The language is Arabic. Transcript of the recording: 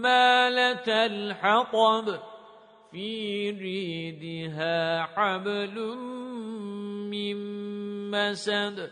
حمالة الحطب في ريدها حبل من مسد.